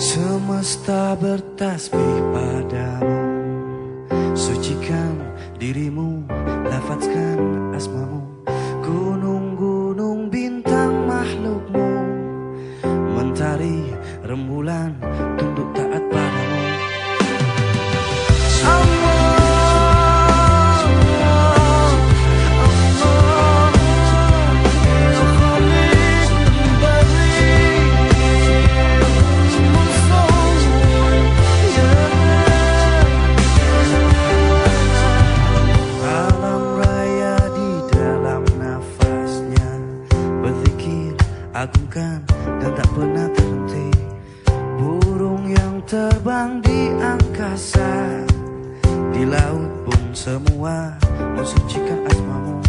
Semesta bertasbih padamu. Sucikan dirimu Lafazkan asmamu. Gunung-gunung bintang makhlukmu. Mentari rembulan Tunduk semua mensucikan asmamu.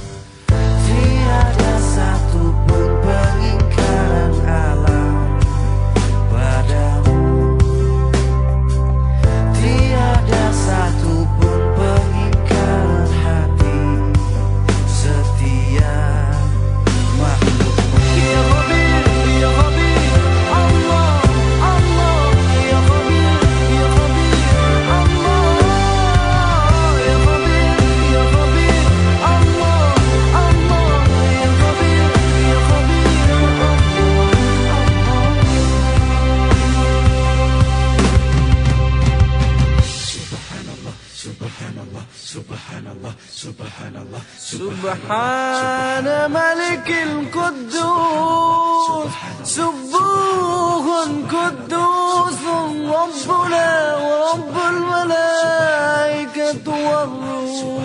Tiada satu pun سبحان الله سبحان الله سبحان ملك القدوس سبوح قدوس ربنا ورب الملائكة والروح